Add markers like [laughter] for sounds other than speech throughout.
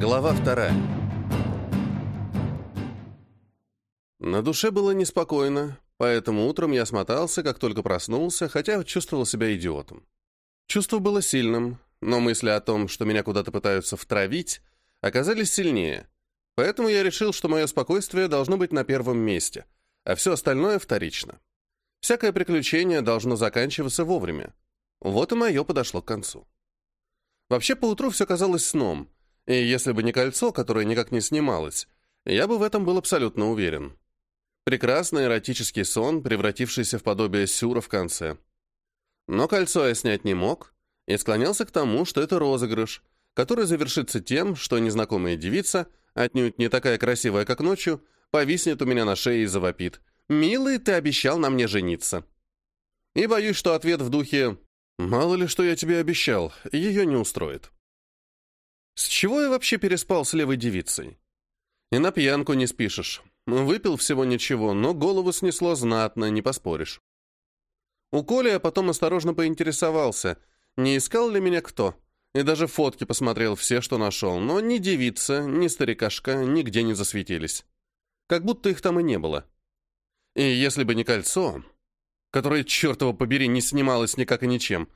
Глава вторая. На душе было неспокойно, поэтому утром я смотался, как только проснулся, хотя чувствовал себя идиотом. Чувство было сильным, но мысли о том, что меня куда-то пытаются втравить, оказались сильнее. Поэтому я решил, что мое спокойствие должно быть на первом месте, а все остальное вторично. Всякое приключение должно заканчиваться вовремя. Вот и мое подошло к концу. Вообще, поутру все казалось сном, и если бы не кольцо, которое никак не снималось, я бы в этом был абсолютно уверен. Прекрасный эротический сон, превратившийся в подобие сюра в конце. Но кольцо я снять не мог, и склонялся к тому, что это розыгрыш, который завершится тем, что незнакомая девица, отнюдь не такая красивая, как ночью, повиснет у меня на шее и завопит. «Милый, ты обещал на мне жениться». И боюсь, что ответ в духе «Мало ли, что я тебе обещал, ее не устроит». С чего я вообще переспал с левой девицей? И на пьянку не спишешь. Выпил всего ничего, но голову снесло знатно, не поспоришь. У Коли я потом осторожно поинтересовался, не искал ли меня кто, и даже фотки посмотрел все, что нашел, но ни девица, ни старикашка нигде не засветились. Как будто их там и не было. И если бы не кольцо, которое, чертово побери, не снималось никак и ничем,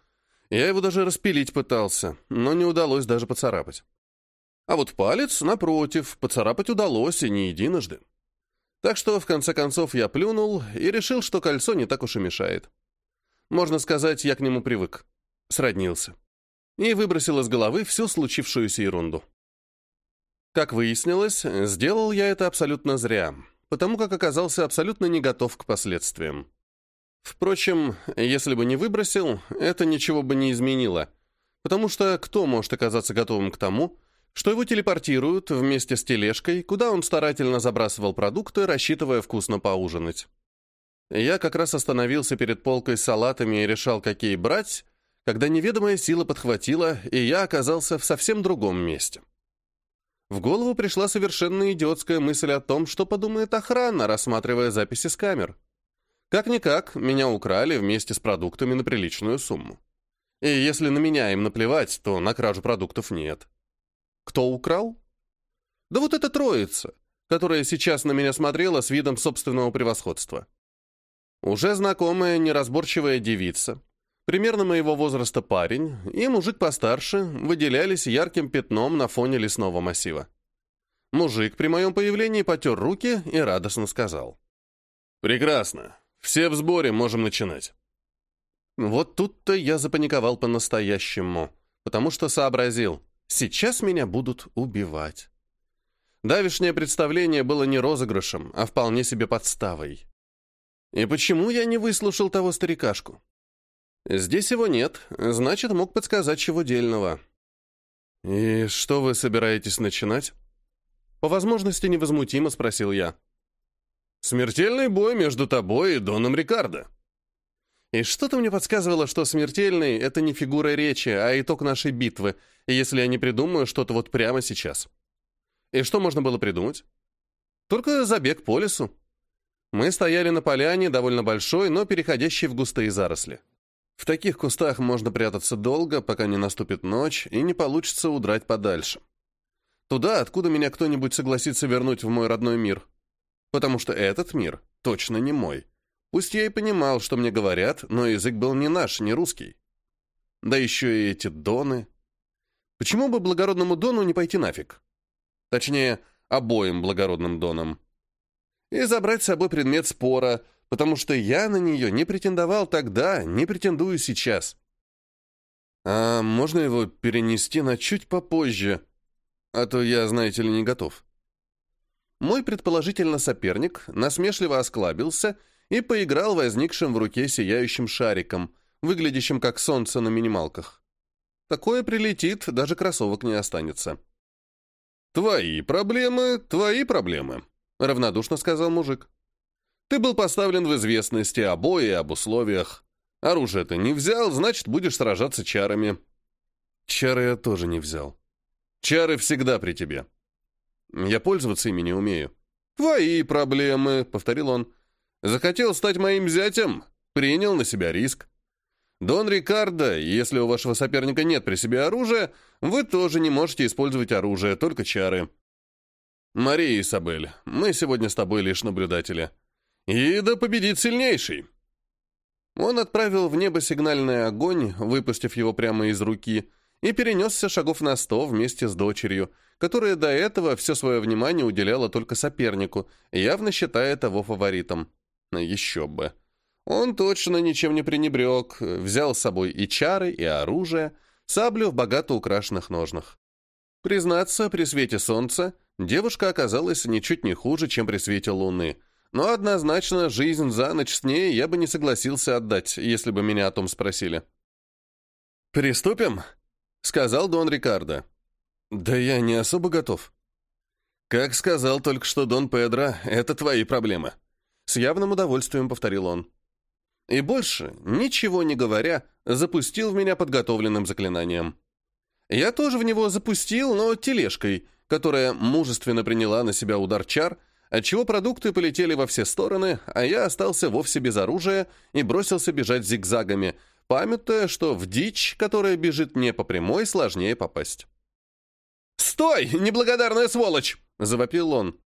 я его даже распилить пытался, но не удалось даже поцарапать. А вот палец, напротив, поцарапать удалось и не единожды. Так что, в конце концов, я плюнул и решил, что кольцо не так уж и мешает. Можно сказать, я к нему привык. Сроднился. И выбросил из головы всю случившуюся ерунду. Как выяснилось, сделал я это абсолютно зря, потому как оказался абсолютно не готов к последствиям. Впрочем, если бы не выбросил, это ничего бы не изменило, потому что кто может оказаться готовым к тому, что его телепортируют вместе с тележкой, куда он старательно забрасывал продукты, рассчитывая вкусно поужинать. Я как раз остановился перед полкой с салатами и решал, какие брать, когда неведомая сила подхватила, и я оказался в совсем другом месте. В голову пришла совершенно идиотская мысль о том, что подумает охрана, рассматривая записи с камер. Как-никак, меня украли вместе с продуктами на приличную сумму. И если на меня им наплевать, то на кражу продуктов нет. Кто украл? Да вот эта троица, которая сейчас на меня смотрела с видом собственного превосходства. Уже знакомая неразборчивая девица, примерно моего возраста парень и мужик постарше выделялись ярким пятном на фоне лесного массива. Мужик при моем появлении потер руки и радостно сказал. «Прекрасно. Все в сборе, можем начинать. Вот тут-то я запаниковал по-настоящему, потому что сообразил, сейчас меня будут убивать. Давишнее представление было не розыгрышем, а вполне себе подставой. И почему я не выслушал того старикашку? Здесь его нет, значит, мог подсказать чего дельного. «И что вы собираетесь начинать?» По возможности невозмутимо спросил я. Смертельный бой между тобой и Доном Рикардо. И что-то мне подсказывало, что смертельный — это не фигура речи, а итог нашей битвы, если я не придумаю что-то вот прямо сейчас. И что можно было придумать? Только забег по лесу. Мы стояли на поляне, довольно большой, но переходящей в густые заросли. В таких кустах можно прятаться долго, пока не наступит ночь, и не получится удрать подальше. Туда, откуда меня кто-нибудь согласится вернуть в мой родной мир потому что этот мир точно не мой. Пусть я и понимал, что мне говорят, но язык был не наш, не русский. Да еще и эти доны. Почему бы благородному дону не пойти нафиг? Точнее, обоим благородным донам. И забрать с собой предмет спора, потому что я на нее не претендовал тогда, не претендую сейчас. А можно его перенести на чуть попозже? А то я, знаете ли, не готов. Мой предположительно соперник насмешливо осклабился и поиграл возникшим в руке сияющим шариком, выглядящим как солнце на минималках. Такое прилетит, даже кроссовок не останется. «Твои проблемы, твои проблемы», — равнодушно сказал мужик. «Ты был поставлен в известности о бое и об условиях. Оружие ты не взял, значит, будешь сражаться чарами». «Чары я тоже не взял. Чары всегда при тебе», я пользоваться ими не умею. «Твои проблемы», — повторил он. «Захотел стать моим зятем? Принял на себя риск. Дон Рикардо, если у вашего соперника нет при себе оружия, Вы тоже не можете использовать оружие, только чары. Мария Исабель, мы сегодня с тобой лишь наблюдатели. И да победит сильнейший. Он отправил в небо сигнальный огонь, выпустив его прямо из руки, и перенесся шагов на сто вместе с дочерью, которая до этого все свое внимание уделяла только сопернику, явно считая того фаворитом. Еще бы. Он точно ничем не пренебрег, взял с собой и чары, и оружие, саблю в богато украшенных ножнах. Признаться, при свете солнца девушка оказалась ничуть не хуже, чем при свете луны — но однозначно жизнь за ночь с ней я бы не согласился отдать, если бы меня о том спросили. «Приступим?» — сказал Дон Рикардо. «Да я не особо готов». «Как сказал только что Дон Педро, это твои проблемы». С явным удовольствием повторил он. И больше, ничего не говоря, запустил в меня подготовленным заклинанием. Я тоже в него запустил, но тележкой, которая мужественно приняла на себя удар чар — отчего продукты полетели во все стороны, а я остался вовсе без оружия и бросился бежать зигзагами, памятуя, что в дичь, которая бежит не по прямой, сложнее попасть. «Стой, неблагодарная сволочь!» — завопил он.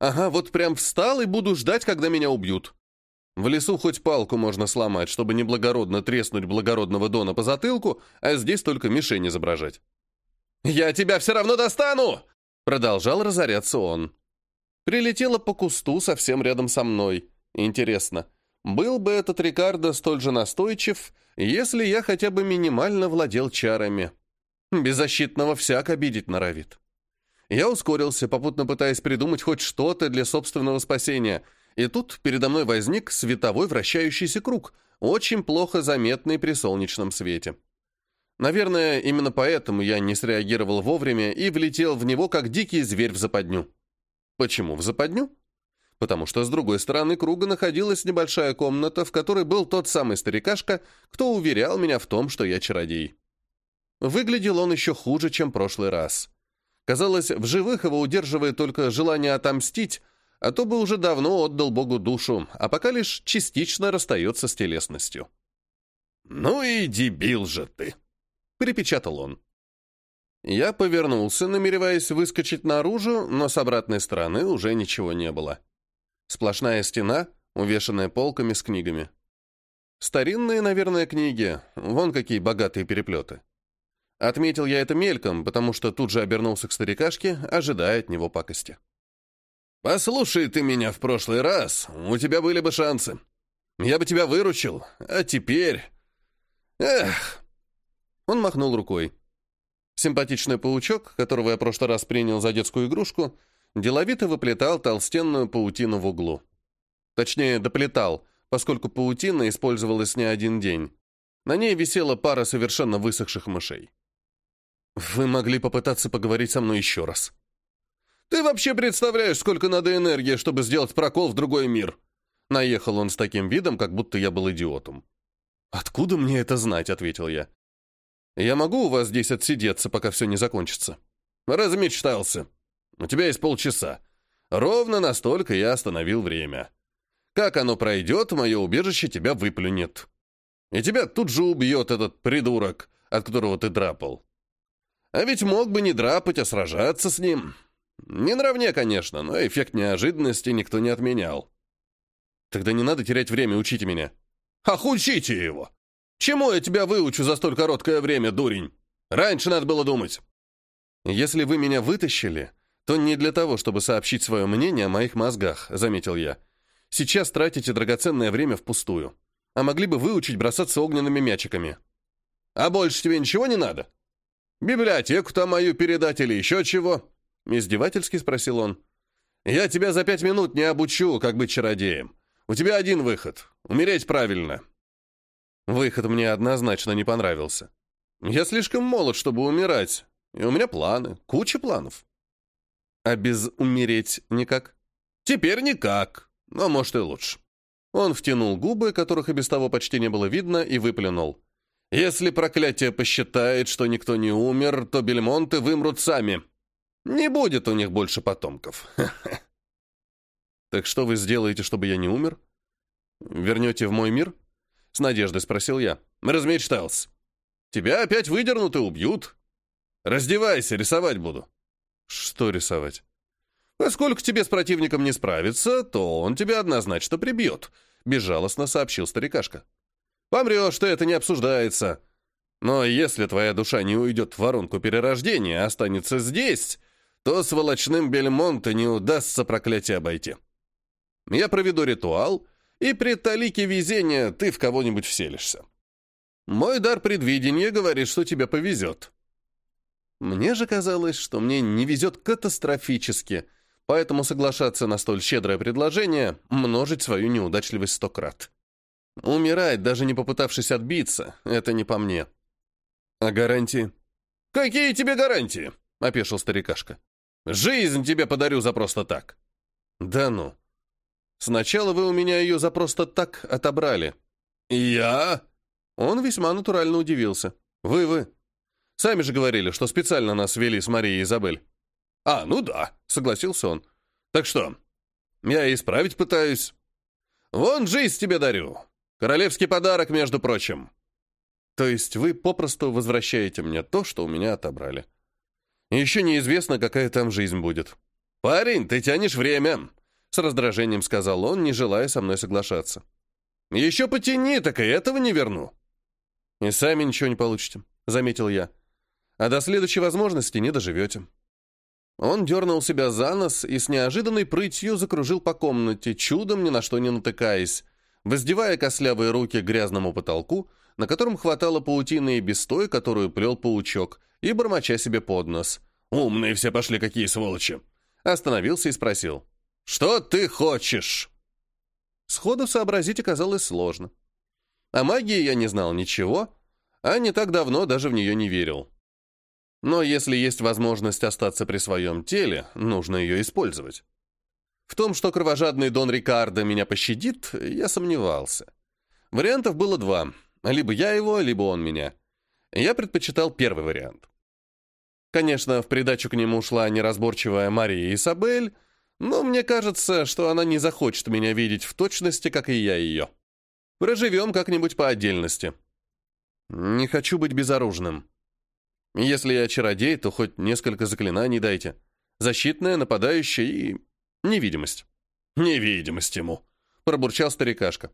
«Ага, вот прям встал и буду ждать, когда меня убьют. В лесу хоть палку можно сломать, чтобы неблагородно треснуть благородного Дона по затылку, а здесь только мишень изображать». «Я тебя все равно достану!» — продолжал разоряться он. Прилетела по кусту совсем рядом со мной. Интересно, был бы этот Рикардо столь же настойчив, если я хотя бы минимально владел чарами? Беззащитного всяк обидеть норовит. Я ускорился, попутно пытаясь придумать хоть что-то для собственного спасения, и тут передо мной возник световой вращающийся круг, очень плохо заметный при солнечном свете. Наверное, именно поэтому я не среагировал вовремя и влетел в него, как дикий зверь в западню. Почему в западню? Потому что с другой стороны круга находилась небольшая комната, в которой был тот самый старикашка, кто уверял меня в том, что я чародей. Выглядел он еще хуже, чем прошлый раз. Казалось, в живых его удерживает только желание отомстить, а то бы уже давно отдал Богу душу, а пока лишь частично расстается с телесностью. «Ну и дебил же ты!» — припечатал он. Я повернулся, намереваясь выскочить наружу, но с обратной стороны уже ничего не было. Сплошная стена, увешанная полками с книгами. Старинные, наверное, книги, вон какие богатые переплеты. Отметил я это мельком, потому что тут же обернулся к старикашке, ожидая от него пакости. «Послушай ты меня в прошлый раз, у тебя были бы шансы. Я бы тебя выручил, а теперь...» «Эх!» Он махнул рукой. Симпатичный паучок, которого я в прошлый раз принял за детскую игрушку, деловито выплетал толстенную паутину в углу. Точнее, доплетал, поскольку паутина использовалась не один день. На ней висела пара совершенно высохших мышей. «Вы могли попытаться поговорить со мной еще раз». «Ты вообще представляешь, сколько надо энергии, чтобы сделать прокол в другой мир?» Наехал он с таким видом, как будто я был идиотом. «Откуда мне это знать?» — ответил я. Я могу у вас здесь отсидеться, пока все не закончится?» «Размечтался. У тебя есть полчаса. Ровно настолько я остановил время. Как оно пройдет, мое убежище тебя выплюнет. И тебя тут же убьет этот придурок, от которого ты драпал. А ведь мог бы не драпать, а сражаться с ним. Не наравне, конечно, но эффект неожиданности никто не отменял. Тогда не надо терять время, учите меня. Ах, учите его! Чему я тебя выучу за столь короткое время, дурень? Раньше надо было думать. Если вы меня вытащили, то не для того, чтобы сообщить свое мнение о моих мозгах, заметил я. Сейчас тратите драгоценное время впустую. А могли бы выучить бросаться огненными мячиками. А больше тебе ничего не надо? Библиотеку-то мою передать или еще чего? Издевательски спросил он. Я тебя за пять минут не обучу, как быть чародеем. У тебя один выход — умереть правильно. Выход мне однозначно не понравился. Я слишком молод, чтобы умирать, и у меня планы, куча планов. А без умереть никак? Теперь никак, но может и лучше. Он втянул губы, которых и без того почти не было видно, и выплюнул. Если проклятие посчитает, что никто не умер, то бельмонты вымрут сами. Не будет у них больше потомков. [laughs] Так что вы сделаете, чтобы я не умер? Вернете в мой мир? С надеждой спросил я. Размечтался. Тебя опять выдернут и убьют. Раздевайся, рисовать буду». «Что рисовать?» «Поскольку тебе с противником не справиться, то он тебя однозначно прибьет», — безжалостно сообщил старикашка. «Помрешь, что это не обсуждается. Но если твоя душа не уйдет в воронку перерождения, а останется здесь, то сволочным Бельмонта не удастся проклятие обойти. Я проведу ритуал, и при талике везения ты в кого-нибудь вселишься. Мой дар предвидения говорит, что тебе повезет. Мне же казалось, что мне не везет катастрофически, поэтому соглашаться на столь щедрое предложение — множить свою неудачливость сто крат. Умирать, даже не попытавшись отбиться, это не по мне. А гарантии? «Какие тебе гарантии?» — опешил старикашка. «Жизнь тебе подарю за просто так». «Да ну. Сначала вы у меня ее за просто так отобрали». «Я?» Он весьма натурально удивился. «Вы-вы. Сами же говорили, что специально нас вели с Марией Изабель». «А, ну да», — согласился он. «Так что, я исправить пытаюсь. Вон жизнь тебе дарю. Королевский подарок, между прочим». «То есть вы попросту возвращаете мне то, что у меня отобрали. Еще неизвестно, какая там жизнь будет». «Парень, ты тянешь время», — с раздражением сказал он, не желая со мной соглашаться. «Еще потяни, так и этого не верну». «И сами ничего не получите», — заметил я. «А до следующей возможности не доживете». Он дернул себя за нос и с неожиданной прытью закружил по комнате, чудом ни на что не натыкаясь, воздевая костлявые руки к грязному потолку, на котором хватало паутины и без той, которую плел паучок, и бормоча себе под нос. «Умные все пошли, какие сволочи!» Остановился и спросил. «Что ты хочешь?» Сходу сообразить оказалось сложно. О магии я не знал ничего, а не так давно даже в нее не верил. Но если есть возможность остаться при своем теле, нужно ее использовать. В том, что кровожадный Дон Рикардо меня пощадит, я сомневался. Вариантов было два. Либо я его, либо он меня. Я предпочитал первый вариант. Конечно, в придачу к нему ушла неразборчивая Мария Исабель, но мне кажется, что она не захочет меня видеть в точности, как и я ее. Проживем как-нибудь по отдельности. Не хочу быть безоружным. Если я чародей, то хоть несколько заклинаний дайте. Защитная, нападающая и... невидимость. Невидимость ему, пробурчал старикашка.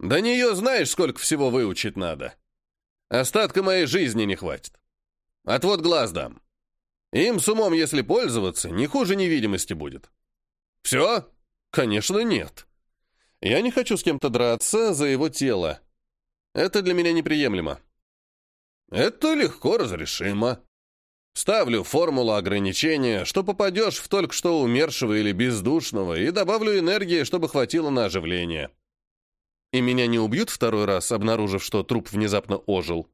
Да нее знаешь, сколько всего выучить надо. Остатка моей жизни не хватит. Отвод глаз дам. Им с умом, если пользоваться, не хуже невидимости будет. Все? Конечно, нет. Я не хочу с кем-то драться за его тело. Это для меня неприемлемо. Это легко разрешимо. Ставлю формулу ограничения, что попадешь в только что умершего или бездушного, и добавлю энергии, чтобы хватило на оживление. И меня не убьют второй раз, обнаружив, что труп внезапно ожил.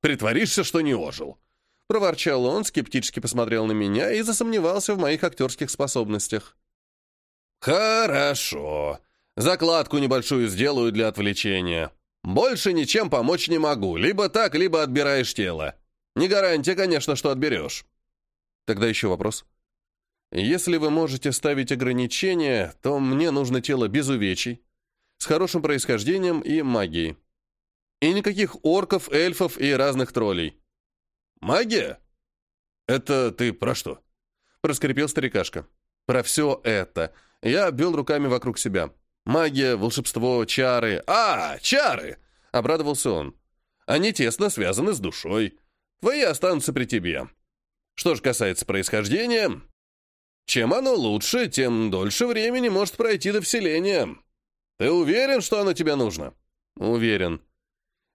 Притворишься, что не ожил. Проворчал он, скептически посмотрел на меня и засомневался в моих актерских способностях. «Хорошо. Закладку небольшую сделаю для отвлечения. Больше ничем помочь не могу. Либо так, либо отбираешь тело. Не гарантия, конечно, что отберешь. Тогда еще вопрос. Если вы можете ставить ограничения, то мне нужно тело без увечий, с хорошим происхождением и магией. И никаких орков, эльфов и разных троллей. Магия? Это ты про что? Проскрипел старикашка. Про все это. Я обвел руками вокруг себя. Магия, волшебство, чары. А, чары! Обрадовался он. Они тесно связаны с душой. Твои останутся при тебе. Что же касается происхождения, чем оно лучше, тем дольше времени может пройти до вселения. Ты уверен, что оно тебе нужно? Уверен.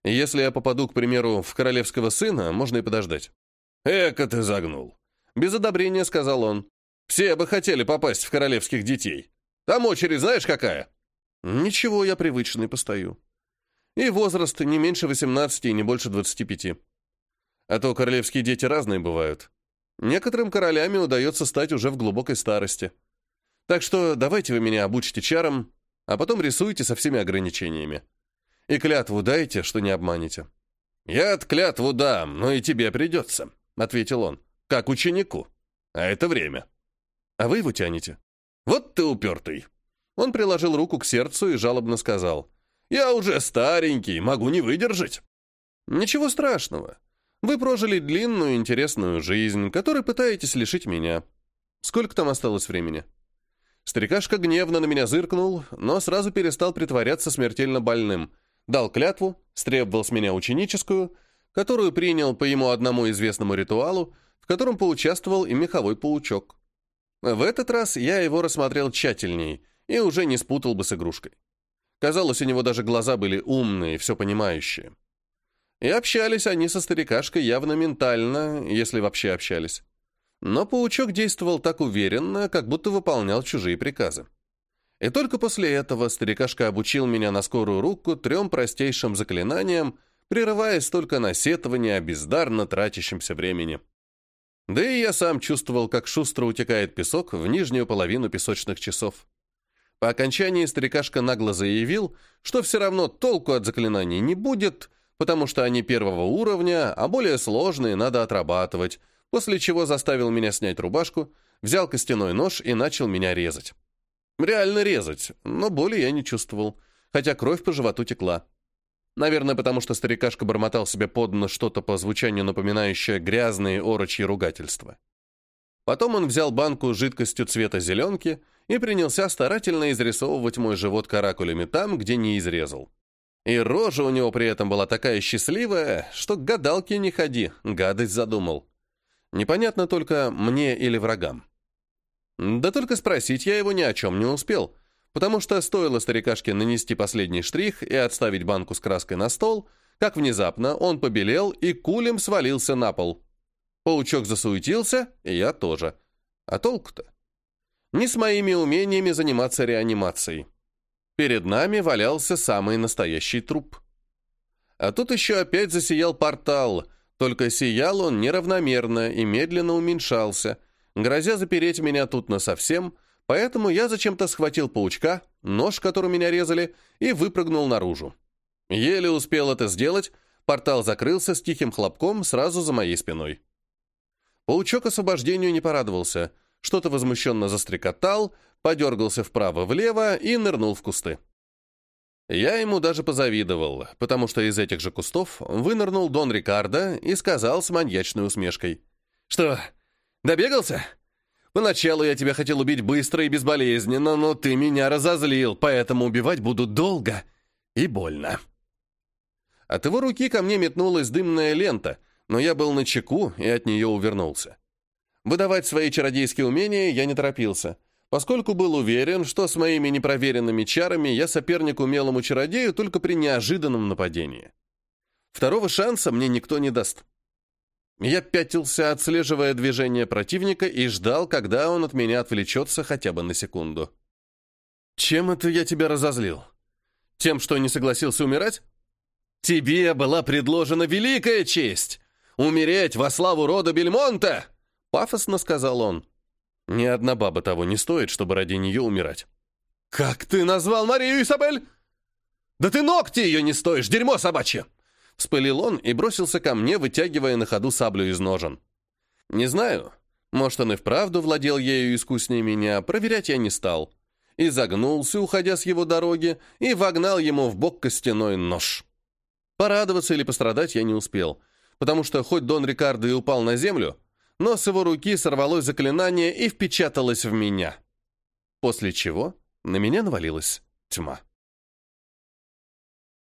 Если я попаду, к примеру, в королевского сына, можно и подождать. Эка ты загнул. Без одобрения сказал он. Все бы хотели попасть в королевских детей. Там очередь знаешь какая? Ничего, я привычный постою. И возраст не меньше 18 и не больше 25. А то королевские дети разные бывают. Некоторым королями удается стать уже в глубокой старости. Так что давайте вы меня обучите чарам, а потом рисуйте со всеми ограничениями. И клятву дайте, что не обманете. Я от клятву дам, но и тебе придется, ответил он, как ученику. А это время. А вы его тянете. Вот ты упертый. Он приложил руку к сердцу и жалобно сказал. «Я уже старенький, могу не выдержать». «Ничего страшного. Вы прожили длинную интересную жизнь, которой пытаетесь лишить меня. Сколько там осталось времени?» Старикашка гневно на меня зыркнул, но сразу перестал притворяться смертельно больным. Дал клятву, стребовал с меня ученическую, которую принял по ему одному известному ритуалу, в котором поучаствовал и меховой паучок. В этот раз я его рассмотрел тщательней и уже не спутал бы с игрушкой. Казалось, у него даже глаза были умные, все понимающие. И общались они со старикашкой явно ментально, если вообще общались. Но паучок действовал так уверенно, как будто выполнял чужие приказы. И только после этого старикашка обучил меня на скорую руку трем простейшим заклинаниям, прерываясь только на сетование о бездарно тратящемся времени. Да и я сам чувствовал, как шустро утекает песок в нижнюю половину песочных часов. По окончании старикашка нагло заявил, что все равно толку от заклинаний не будет, потому что они первого уровня, а более сложные надо отрабатывать, после чего заставил меня снять рубашку, взял костяной нож и начал меня резать. Реально резать, но боли я не чувствовал, хотя кровь по животу текла. Наверное, потому что старикашка бормотал себе под нос что-то по звучанию напоминающее грязные орочьи ругательства. Потом он взял банку с жидкостью цвета зеленки и принялся старательно изрисовывать мой живот каракулями там, где не изрезал. И рожа у него при этом была такая счастливая, что к гадалке не ходи, гадость задумал. Непонятно только, мне или врагам. Да только спросить я его ни о чем не успел, потому что стоило старикашке нанести последний штрих и отставить банку с краской на стол, как внезапно он побелел и кулем свалился на пол. Паучок засуетился, и я тоже. А толку-то? Не с моими умениями заниматься реанимацией. Перед нами валялся самый настоящий труп. А тут еще опять засиял портал — только сиял он неравномерно и медленно уменьшался, грозя запереть меня тут насовсем, поэтому я зачем-то схватил паучка, нож, которым меня резали, и выпрыгнул наружу. Еле успел это сделать, портал закрылся с тихим хлопком сразу за моей спиной. Паучок освобождению не порадовался, что-то возмущенно застрекотал, подергался вправо-влево и нырнул в кусты. Я ему даже позавидовал, потому что из этих же кустов вынырнул Дон Рикардо и сказал с маньячной усмешкой. «Что, добегался? Поначалу я тебя хотел убить быстро и безболезненно, но ты меня разозлил, поэтому убивать буду долго и больно». От его руки ко мне метнулась дымная лента, но я был на чеку и от нее увернулся. Выдавать свои чародейские умения я не торопился — поскольку был уверен, что с моими непроверенными чарами я соперник умелому чародею только при неожиданном нападении. Второго шанса мне никто не даст. Я пятился, отслеживая движение противника, и ждал, когда он от меня отвлечется хотя бы на секунду. «Чем это я тебя разозлил? Тем, что не согласился умирать? Тебе была предложена великая честь — умереть во славу рода Бельмонта!» — пафосно сказал он. Ни одна баба того не стоит, чтобы ради нее умирать. «Как ты назвал Марию Изабель? Да ты ногти ее не стоишь, дерьмо собачье!» Вспылил он и бросился ко мне, вытягивая на ходу саблю из ножен. Не знаю, может, он и вправду владел ею искуснее меня, проверять я не стал. И загнулся, уходя с его дороги, и вогнал ему в бок костяной нож. Порадоваться или пострадать я не успел, потому что хоть Дон Рикардо и упал на землю, но с его руки сорвалось заклинание и впечаталось в меня. После чего на меня навалилась тьма.